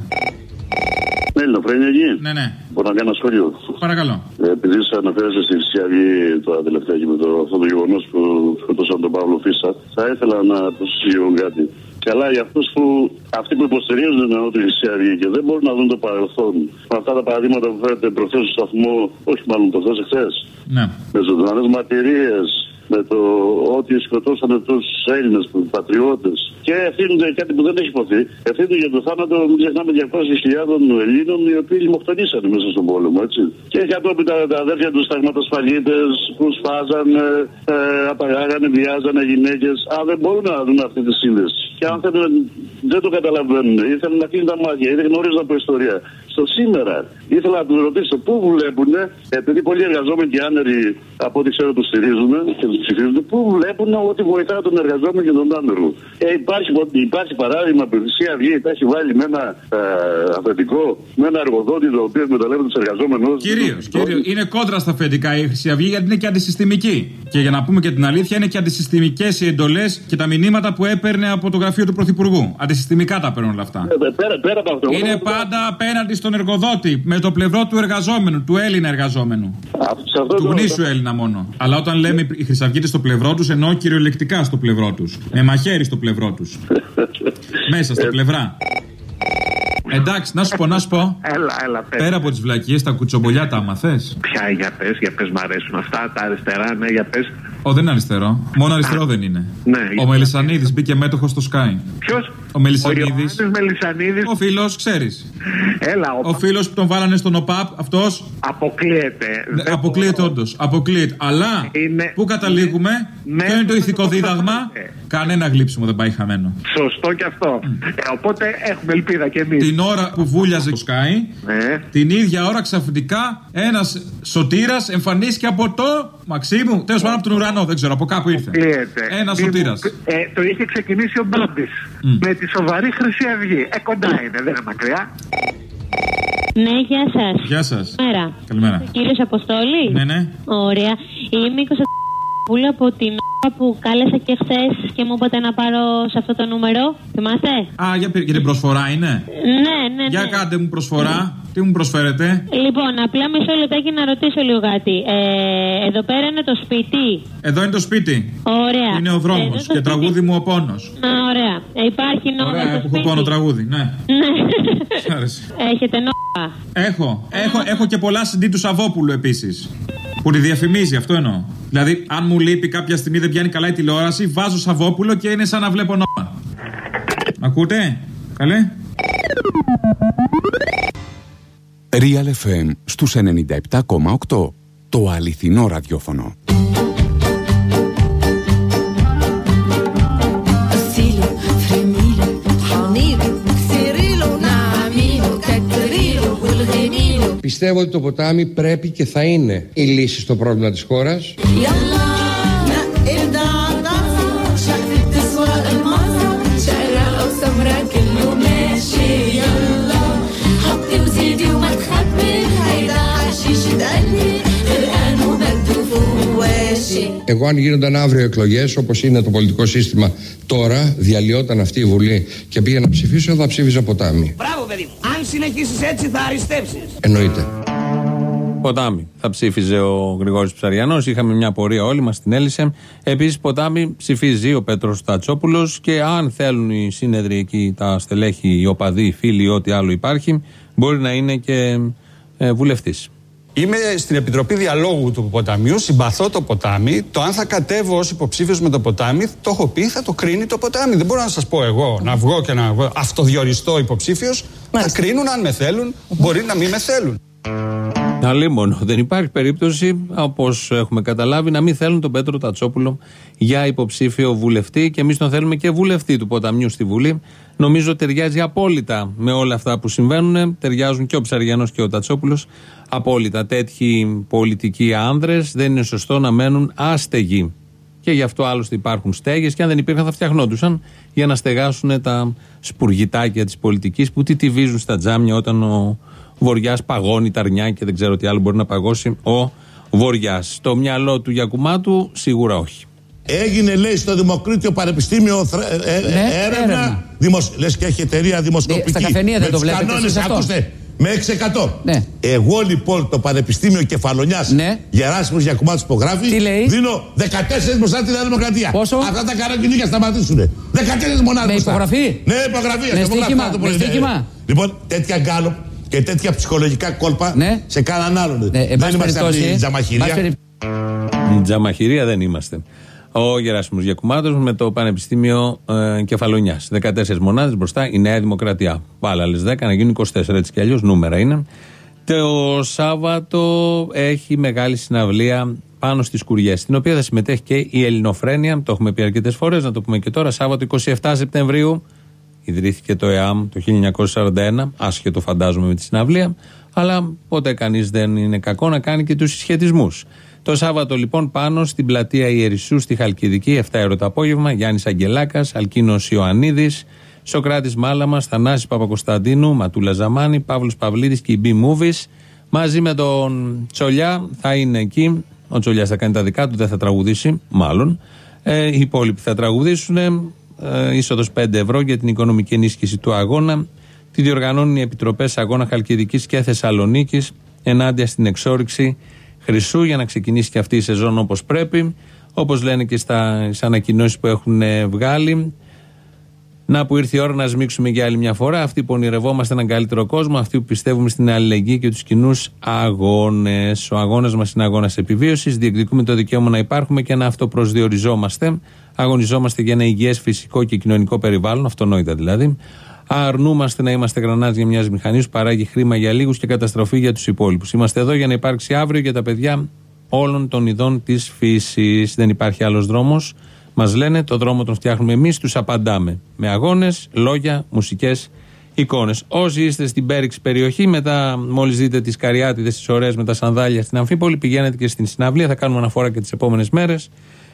Ελληνοφρένια εκεί. Ναι, ναι. Μπορώ να κάνω ένα σχόλιο; Παρακαλώ. Ε, επειδή σα αναφέρεστε στη Χρυσή Αυγή τώρα τελευταία και με το, αυτό το γεγονός που σκοτώσαν τον Παύλο Φίσα, θα ήθελα να προσθέσω κάτι. Καλά για αυτούς που, αυτοί που υποστηρίζουν εννοώ τη Χρυσή Αυγή και δεν μπορούν να δουν το παρελθόν. Με αυτά τα παραδείγματα που φέρετε προχθές στο σταθμό, όχι μάλλον προχθές, εχθές. Ναι. Με ζωντανές μαρτυρίες, με το ότι σκοτώσανε τους Έλληνες πατριώτες. Και ευθύνονται κάτι που δεν έχει υποθεί. Ευθύνονται για το θάνατο, μην ξεχνάμε 200.000 Ελλήνων οι οποίοι λιμοκτονήσανε μέσα στον πόλεμο, έτσι. Και κατόπιν τα, τα αδέρφια τους σταγματοσφαλίτε που σφάζανε, ε, απαγάγανε, βιάζανε γυναίκες. Α, δεν μπορούν να δουν αυτή τη σύνδεση. Και αν θέλουν, δεν το καταλαβαίνουν. Ήθελαν να κλείνουν τα μάτια, δεν γνωρίζουν από ιστορία. Στο σήμερα ήθελα να τους ρωτήσω πού βλέπουν, επειδή πολλοί εργαζόμενοι και άνεργοι από ό,τι ξέρω τους στηρίζουν και τους ψηφίζουν, πού βλέπουν ότι βοηθά τον εργαζόμενο και τον άνεργο. Ε, υπάρχει, υπάρχει παράδειγμα που η Χρυσή Αυγή τα έχει βάλει με ένα ε, αφεντικό, με ένα εργοδότης το οποίος εκμεταλλεύεται τους εργαζόμενους. Κυρίως, κυρίως. Είναι κόντρα στα αφεντικά η Χρυσή Αυγή γιατί είναι και αντισυστημική. Και για να πούμε και την αλήθεια, είναι και αντισυστημικές οι εντολές και τα μηνύματα που έπαιρνε από το γραφείο του Πρωθυπουργού. Αντισυστημικά τα παίρνουν όλα αυτά. Ε, πέρα, πέρα από αυτό. Είναι πάντα απέναντι στον εργοδότη, με το πλευρό του εργαζόμενου, του Έλληνα εργαζόμενου. Τους γνήσιου Έλληνα μόνο. Αλλά όταν λέμε οι Χρυσαυγίτες στο πλευρό τους, εννοώ κυριολεκτικά στο πλευρό τους. Με μαχαίρι στο πλευρό τους. [laughs] Μέσα στα πλευρά. Εντάξει, να σου πω, να σου πω. Έλα, έλα, πες. Πέρα από τις βλακίες, τα κουτσομπολιά τα άμα θες. Ποια για πες, για πες μ' αρέσουν αυτά, τα αριστερά, ναι, για πες. Ω, δεν είναι αριστερό. Μόνο αριστερό δεν είναι. Ναι, Ο Μελισανίδης μπήκε μέτοχος στο Sky. Ποιος; Ο Μελισανίδης. Ιωάννης Μελισανίδης. Ο φίλος, ξέρεις. Έλα, ο, Ο φίλος που τον βάλανε στον ΟΠΑΠ, αυτός; Αποκλείεται. Δεν Αποκλείεται όντως. Αποκλείεται. Αλλά Είναι- πού καταλήγουμε, Ναι. ποιο είναι το ηθικό δίδαγμα; Κανένα γλύψιμο δεν πάει χαμένο. Σωστό και αυτό. Ε, οπότε έχουμε ελπίδα και εμείς. Την ώρα που βούλιαζε το Sky, Ναι. την ίδια ώρα ξαφνικά ένας σωτήρας εμφανίστηκε από το Μαξίμου, τέλος πάντων από τον ουρανό, δεν ξέρω, από κάπου ήρθε. Ένας σωτήρας. Ε, το είχε ξεκινήσει ο Μπάμπης με τη σοβαρή Χρυσή Αυγή. Ε, κοντά είναι, δεν είναι μακριά. Ναι, γεια σας. Γεια σας. Καλημέρα. Καλημέρα. Κύριος Αποστόλης. Ναι, ναι. Ωραία. Είμαι 24 Παπούλα από την που κάλεσα και χθες και μου είπατε να πάρω σε αυτό το νούμερο. Θυμάστε; Α, για πήρε την προσφορά είναι; Ναι, ναι, ναι. Για κάντε μου προσφορά. Τι μου προσφέρετε; Λοιπόν, απλά μισό λεπτάκι να ρωτήσω λίγο κάτι. Ε, εδώ πέρα είναι το σπίτι. Εδώ είναι το σπίτι. Ωραία. Είναι ο δρόμος και σπίτι. τραγούδι μου ο πόνος. Ωραία. Ε, υπάρχει νόμος. Ωραία, που έχω πόνο τραγούδι, ναι. Ναι. Έχετε νόμο. Έχω. Έχω, έχω και πολλά συντή του Σαβόπουλου επίσης. Που τη διαφημίζει, αυτό εννοώ. Δηλαδή, αν μου λείπει κάποια στιγμή δεν πιάνει καλά η τηλεόραση, βάζω Σαββόπουλο και είναι σαν να βλέπω νόημα. Ακούτε, καλέ; Real FM στους 97,8. Το αληθινό ραδιόφωνο. Πιστεύω ότι το ποτάμι πρέπει και θα είναι η λύση στο πρόβλημα της χώρας. Εγώ αν γίνονταν αύριο εκλογές όπως είναι το πολιτικό σύστημα τώρα διαλυόταν αυτή η Βουλή και πήγε να ψηφίσω θα ψήφιζα ποτάμι. Μπράβο παιδί μου. Αν συνεχίσεις έτσι, θα αριστεύσει. Εννοείται. Ποτάμι. Θα ψήφιζε ο Γρηγόρης Ψαριανός. Είχαμε μια πορεία όλοι μας, την έλυσε. Επίσης, ποτάμι ψηφίζει ο Πέτρος Τατσόπουλο. Και αν θέλουν οι σύνεδροι εκεί, τα στελέχη, οι οπαδοί, οι φίλοι, ό,τι άλλο υπάρχει, μπορεί να είναι και ε, βουλευτής. Είμαι στην Επιτροπή Διαλόγου του Ποταμιού, συμπαθώ το ποτάμι. Το αν θα κατέβω ως υποψήφιος με το ποτάμι, το έχω πει, θα το κρίνει το ποτάμι. Δεν μπορώ να σας πω εγώ να βγω και να αυτοδιοριστώ υποψήφιος. Θα κρίνουν αν με θέλουν, μπορεί να μην με θέλουν. Αλίμονο. Δεν υπάρχει περίπτωση, όπως έχουμε καταλάβει, να μην θέλουν τον Πέτρο Τατσόπουλο για υποψήφιο βουλευτή και εμείς τον θέλουμε και βουλευτή του ποταμιού στη Βουλή. Νομίζω ταιριάζει απόλυτα με όλα αυτά που συμβαίνουν. Ταιριάζουν και ο Ψαριανός και ο Τατσόπουλος. Απόλυτα. Τέτοιοι πολιτικοί άνδρες δεν είναι σωστό να μένουν άστεγοι. Και γι' αυτό άλλωστε υπάρχουν στέγες και αν δεν υπήρχαν θα φτιαχνόντουσαν για να στεγάσουν τα σπουργητάκια της πολιτικής που τι τη βίζουν στα τζάμια όταν ο Βοριάς παγώνει τα αρνιά και δεν ξέρω τι άλλο μπορεί να παγώσει ο Βοριάς. Στο μυαλό του Γιακουμάτου σίγουρα όχι. Έγινε, λέει, στο Δημοκρίτιο Πανεπιστήμιο θρε- ε, ε, Ναι, έρευνα. έρευνα. Δημοσ... Λες και έχει εταιρεία δημοσκοπική. στα καφενεία δεν με το τους βλέπετε κανόνες, εσείς αυτό. ακούστε, με 6%. Ναι. Εγώ λοιπόν το Πανεπιστήμιο Κεφαλονιάς Ναι. Γεράσιμος Γιακουμάτου υπογράφει. Τι λέει; Δίνω 14 μπροστά τη Νέα Δημοκρατία. Πόσο; Αυτά τα καραγκινίκια σταματήσουν. 14 μονάδες. Με υπογραφή; Ναι, υπογραφή. Με στο στοίχημα, υπογράφει, με το πρωί, ναι. στοίχημα. Λοιπόν, τέτοια γκάλωπ και τέτοια ψυχολογικά κόλπα Ναι. σε κανέναν άλλον. Ναι, εν δεν πάση είμαστε περιπτώσει, αυτή η εν τζαμαχηρία. πάση περι- Τζαμαχηρία δεν είμαστε. Ο Γεράσιμος Γιακουμάτος με το Πανεπιστήμιο ε, Κεφαλονιάς. 14 μονάδες μπροστά η Νέα Δημοκρατία. Πάλα άλλες 10 να γίνουν 24 έτσι κι αλλιώς νούμερα είναι. Το Σάββατο έχει μεγάλη συναυλία πάνω στις Κουριές στην οποία θα συμμετέχει και η Ελληνοφρένεια. Το έχουμε πει αρκετές φορές, να το πούμε και τώρα. Σάββατο 27 Σεπτεμβρίου ιδρύθηκε το ΕΑΜ το 1941, άσχετο φαντάζομαι με τη συναυλία, αλλά ποτέ κανείς δεν είναι κακό να κάνει και τους συσχετισμούς. Το Σάββατο λοιπόν πάνω στην πλατεία Ιερισσού στη Χαλκιδική, 7 ώρα το απόγευμα, Γιάννης Αγγελάκας, Αλκίνος Ιωαννίδης, Σοκράτης Μάλαμας, Θανάσης Παπακοσταντίνου, Ματούλα Ζαμάνη, Παύλος Παυλίδης και η B-Movies. Μαζί με τον Τσολιά θα είναι εκεί. Ο Τσολιάς θα κάνει τα δικά του, δεν θα τραγουδήσει, μάλλον. Ε, οι υπόλοιποι θα τραγουδήσουν. Ε, είσοδος 5 ευρώ για την οικονομική ενίσχυση του αγώνα. Τη διοργανώνουν οι επιτροπές Αγώνα Χαλκιδικής και Θεσσαλονίκης ενάντια στην εξόριξη χρυσού για να ξεκινήσει και αυτή η σεζόν όπως πρέπει. Όπως λένε και στα ανακοινώσεις που έχουν ε, βγάλει. Να που ήρθε η ώρα να σμίξουμε για άλλη μια φορά. Αυτοί που ονειρευόμαστε έναν καλύτερο κόσμο, αυτοί που πιστεύουμε στην αλληλεγγύη και τους κοινούς αγώνες. Ο αγώνας μας είναι αγώνας επιβίωσης. Διεκδικούμε το δικαίωμα να υπάρχουμε και να αυτοπροσδιοριζόμαστε. Αγωνιζόμαστε για ένα υγιές φυσικό και κοινωνικό περιβάλλον, αυτονόητα δηλαδή. Αρνούμαστε να είμαστε γρανάζια μιας μηχανής που παράγει χρήμα για λίγους και καταστροφή για τους υπόλοιπους. Είμαστε εδώ για να υπάρξει αύριο για τα παιδιά όλων των ειδών της φύσης. Δεν υπάρχει άλλος δρόμος. Μας λένε το δρόμο τον φτιάχνουμε εμείς, τους απαντάμε. Με αγώνες, λόγια, μουσικές, εικόνες. Όσοι είστε στην Πέριξη περιοχή, μετά μόλις δείτε τις καριάτιδες, τις ωραίες με τα σανδάλια στην Αμφίπολη, πηγαίνετε και στην συναυλία. Θα κάνουμε αναφορά και τις επόμενες μέρες.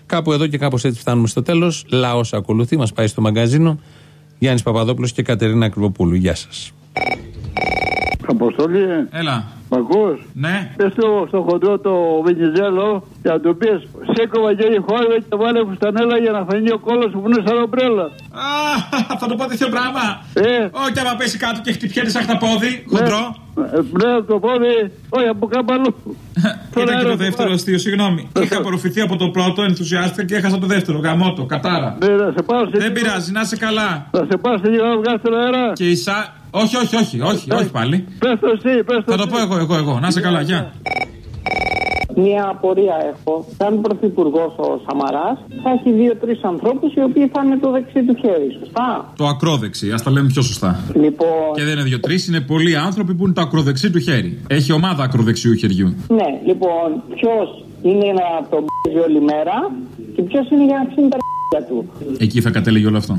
Κάπου εδώ και κάπως έτσι φτάνουμε στο τέλος. Λαός ακολουθεί, μας πάει στο μαγκαζίνο. Γιάννης Παπαδόπουλος και Κατερίνα Ακριβοπούλου. Γεια σας. Αποστολή. Έλα. Μ' ακούς; Ναι. Πες το στο χοντρό το Βενιζέλο και να του πεις σήκωμα και η χώρα και βάλε φουστανέλα για να φανεί ο κόλος που είναι σαν ομπρέλα. Α, θα το πω τέτοιο πράγμα. Ε. Όχι, άμα πέσει κάτω και χτυπιέται σαν χταπόδι, χοντρό. Ε, Ναι, από το πόδι, όχι από κάπου αλλού. Ήταν και το δεύτερο αστείο, συγγνώμη. Είχα απορροφηθεί από το πρώτο, ενθουσιάστηκα και έχασα το δεύτερο. Γαμότο, κατάρα. Ναι, να σε πάω σε Δεν πειράζει, να είσαι καλά. Να σε πάω σε λίγο να βγάλεις τον αέρα. Και η Σα... Όχι, όχι, όχι, όχι, όχι πάλι. Πες το εσύ, πες το Θα το πω εγώ, εγώ, εγώ. Να είσαι καλά, γεια. Μία απορία έχω. Σαν πρωθυπουργός ο Σαμαράς θα έχει δύο-τρει ανθρώπους οι οποίοι θα είναι το δεξί του χέρι. Σωστά; Το ακρόδεξι, ας τα λέμε πιο σωστά. Λοιπόν, Και δεν είναι δύο-τρει, είναι πολλοί άνθρωποι που είναι το ακροδεξί του χέρι. Έχει ομάδα ακροδεξιού χεριού. ναι, λοιπόν, ποιος είναι να τον παίζει όλη μέρα και ποιος είναι για να ψήνει τα π***για του. Εκεί θα κατέληγε όλο αυτό.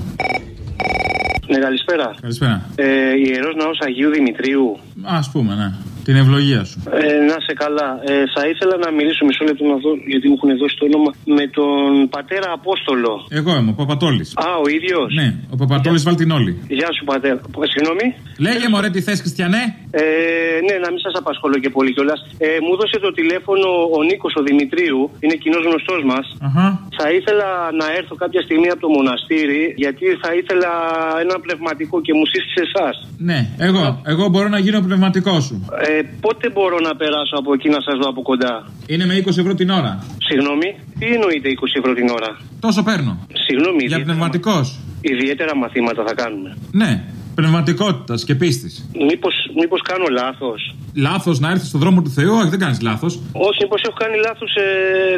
Ναι, καλησπέρα. Καλησπέρα. Ε, Ιερός Ναός Αγίου Δημητρίου. Α πούμε, ναι. Την ευλογία σου. Ε, να σε καλά. Ε, θα ήθελα να μιλήσω μισό λεπτό να δω, γιατί μου έχουν δώσει το όνομα, με τον πατέρα Απόστολο. Εγώ είμαι, ο Παπατόλης. Α, ο ίδιος. Ναι, ο Παπατόλης βάλει την όλη. Γεια σου, πατέρα. Π- Συγγνώμη. Λέγε μωρέ τι θες, Χριστιανέ; Ε, ναι, να μην σας απασχολώ και πολύ κιόλας. Ε, μου έδωσε το τηλέφωνο ο Νίκος ο Δημητρίου, είναι κοινός γνωστός μας. Αχα. Θα ήθελα να έρθω κάποια στιγμή από το μοναστήρι, γιατί θα ήθελα ένα πνευματικό και μου σύστησε εσάς. Ναι, εγώ, εγώ μπορώ να γίνω πνευματικός σου. Ε, πότε μπορώ να περάσω από εκεί να σας δω από κοντά; Είναι με 20 ευρώ την ώρα. Συγγνώμη, τι εννοείται 20 ευρώ την ώρα; Τόσο παίρνω. Συγγνώμη, Για ιδιαίτερα, πνευματικός. ιδιαίτερα μαθήματα θα κάνουμε. Ναι, πνευματικότητας και πίστης. Μήπως, μήπως κάνω λάθος; λάθος να έρθεις στον δρόμο του Θεού, όχι, δεν κάνεις λάθος. Όχι, πω έχω κάνει λάθος ε,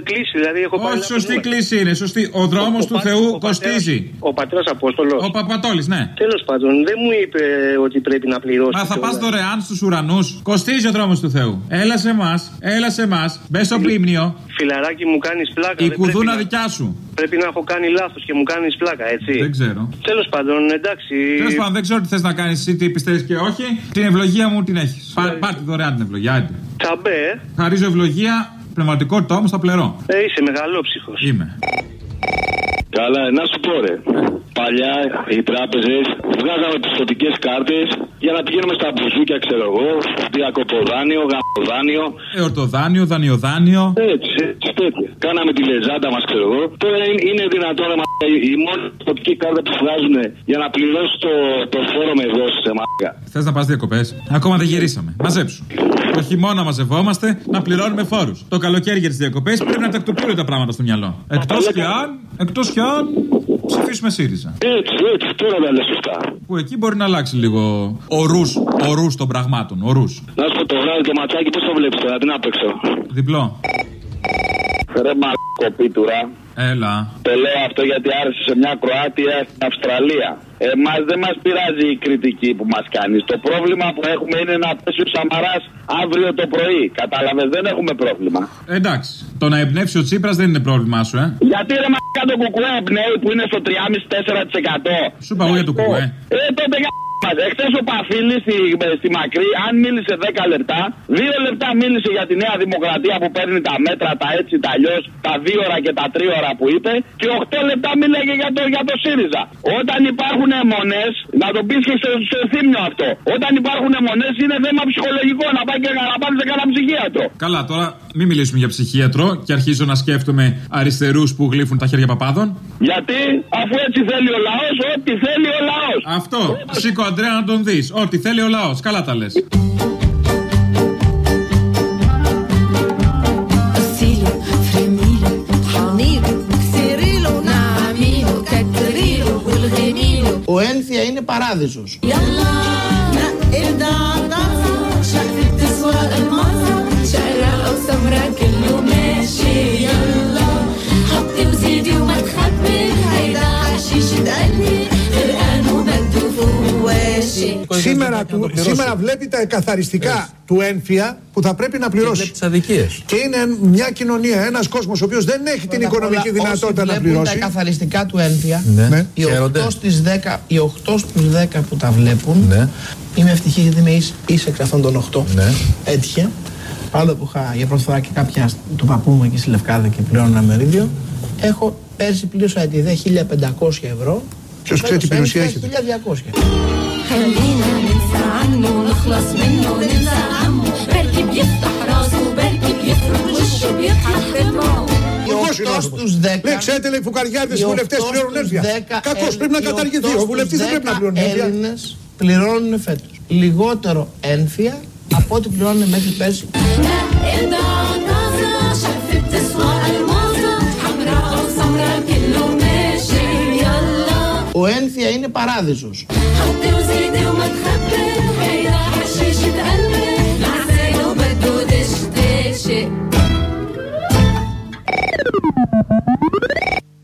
κλίση. Δηλαδή έχω πάρει Όχι, λάθος σωστή νούμερο. κλίση είναι. Σωστή. Ο δρόμος Ο του πα- Θεού ο πατέρας- κοστίζει. Ο πατέρας Απόστολος. Ο Παπατόλης, ναι. Τέλος πάντων, δεν μου είπε ότι πρέπει να πληρώσει. Μα θα πας κιόλας. δωρεάν στους ουρανούς. Κοστίζει ο δρόμος του Θεού. Έλα σε εμάς, έλα σε εμάς. Μπες στο πλήμνιο. Φιλαράκι μου κάνεις πλάκα. Η δεν κουδούνα πρέπει να- δικιά σου. Πρέπει να έχω κάνει λάθος και μου κάνεις πλάκα, έτσι. Δεν ξέρω. Τέλος πάντων, εντάξει. Τέλος πάντων, δεν ξέρω τι θες να κάνεις εσύ, τι πιστεύεις και όχι. Την ευλογία μου την έχεις. Πάρ τη δωρεάν την ευλογία. άντε. Τσαμπέ, ε. Χαρίζω ευλογία, πνευματικότητα όμω θα πληρώ. Ε, είσαι μεγαλόψυχος. Είμαι. Καλά, να σου πω ρε. Παλιά οι τράπεζες βγάζαμε πιστοτικέ κάρτες για να πηγαίνουμε στα μπουζούκια, ξέρω εγώ, διακοποδάνιο, γαμοδάνιο. Εορτοδάνιο, δανειοδάνιο. Έτσι, έτσι, τέτοια. Κάναμε τη λεζάντα μας, ξέρω εγώ. Τώρα είναι, είναι δυνατόν ρε, μα, η, η μόνη πιστοτική κάρτα που βγάζουν για να πληρώσει το, το φόρο με δόσεις, σε μάγκα. Θες να πας διακοπές; Ακόμα δεν γυρίσαμε. Μαζέψου. Το χειμώνα μαζευόμαστε να πληρώνουμε φόρους. Το καλοκαίρι για τις διακοπές πρέπει να τακτοποιούνται τα πράγματα στο μυαλό. Εκτός και αν, εκτός και αν ψηφίσουμε ΣΥΡΙΖΑ. Έτσι, έτσι, τώρα τα λε αυτά. Που εκεί μπορεί να αλλάξει λίγο ορού ορούς των πραγμάτων. Ορούς. Να σου πω το βράδυ το ματσάκι, πώ το βλέπεις τώρα, τι να παίξω. Διπλό. Ρε μαλακοπίτουρα. Έλα. Το λέω αυτό γιατί άρεσε σε μια Κροάτια στην Αυστραλία. Εμά δεν μας πειράζει η κριτική που μας κάνεις. Το πρόβλημα που έχουμε είναι να πέσει ο Σαμαράς αύριο το πρωί. Κατάλαβες, δεν έχουμε πρόβλημα. Εντάξει. Το να εμπνεύσει ο Τσίπρας δεν είναι πρόβλημά σου, ε. Γιατί ρε μαλακά το κουκουέ εμπνέει που είναι στο 3,5-4%. Σου είπα εγώ για το κουκουέ. Ε, τότε για Εχθές ο Παφίλης στη, στη Μακρύ, αν μίλησε 10 λεπτά, 2 λεπτά μίλησε για τη Νέα Δημοκρατία που παίρνει τα μέτρα, τα έτσι, τα αλλιώς, τα 2 ώρα και τα 3 ώρα που είπε, και 8 λεπτά μίλαγε για το, για το ΣΥΡΙΖΑ. Όταν υπάρχουν αιμονές, να το πεις και στο, στο θύμιο αυτό. Όταν υπάρχουν αιμονές είναι θέμα ψυχολογικό να πάει και να πάρει σε κανένα ψυχίατρο. Καλά, τώρα μην μιλήσουμε για ψυχίατρο και αρχίζω να σκέφτομαι αριστερούς που γλύφουν τα χέρια παπάδων. Γιατί αφού έτσι θέλει ο λαός, ό,τι θέλει ο λαός. Αυτό. Σήκω Αντρέα να τον δει. Ό,τι θέλει ο λαό. Καλά τα λε. غسيله فرميله حنيله كسريله نعميله كتريله والغميله Ο ένθια είναι παράδεισος. يلا نقل دعطاسة شقفة تسوى الماسة شقرة أو سمرة كله ماشي يلا حطي وزيدي وما تخبي هيدا حشيشة قلبي غرقان وبده Σήμερα, του, σήμερα βλέπει τα εκαθαριστικά του ένφια που θα πρέπει να πληρώσει. Και, και είναι μια κοινωνία, ένας κόσμος ο οποίος δεν έχει Πρώτα την οικονομική δυνατότητα να πληρώσει. Τα εκαθαριστικά του ένφια, ναι. ναι. οι 8 στους 10, που τα βλέπουν, ναι. είμαι ευτυχής γιατί είμαι ίσα εκ αυτών των 8. Ναι. Έτυχε. Άλλο που είχα για πρώτη φορά και κάποια του παππού μου εκεί στη Λευκάδα και πληρώνω ένα μερίδιο, έχω πέρσι πλήρωσα τη 1500 ευρώ Ποιος ξέρει τι περιουσία έχει. 1200. Λεξέ τηλεφουκαριάδε βουλευτές πληρώνουν ένδια. Κακώ πρέπει να καταργηθεί. Ο βουλευτής δεν πρέπει να πληρώνει ένδια. Οι Έλληνες πληρώνουν φέτος λιγότερο ένφια από ό,τι πληρώνουν μέχρι πέρσι. Ναι, Ο Ένθια είναι παράδεισος.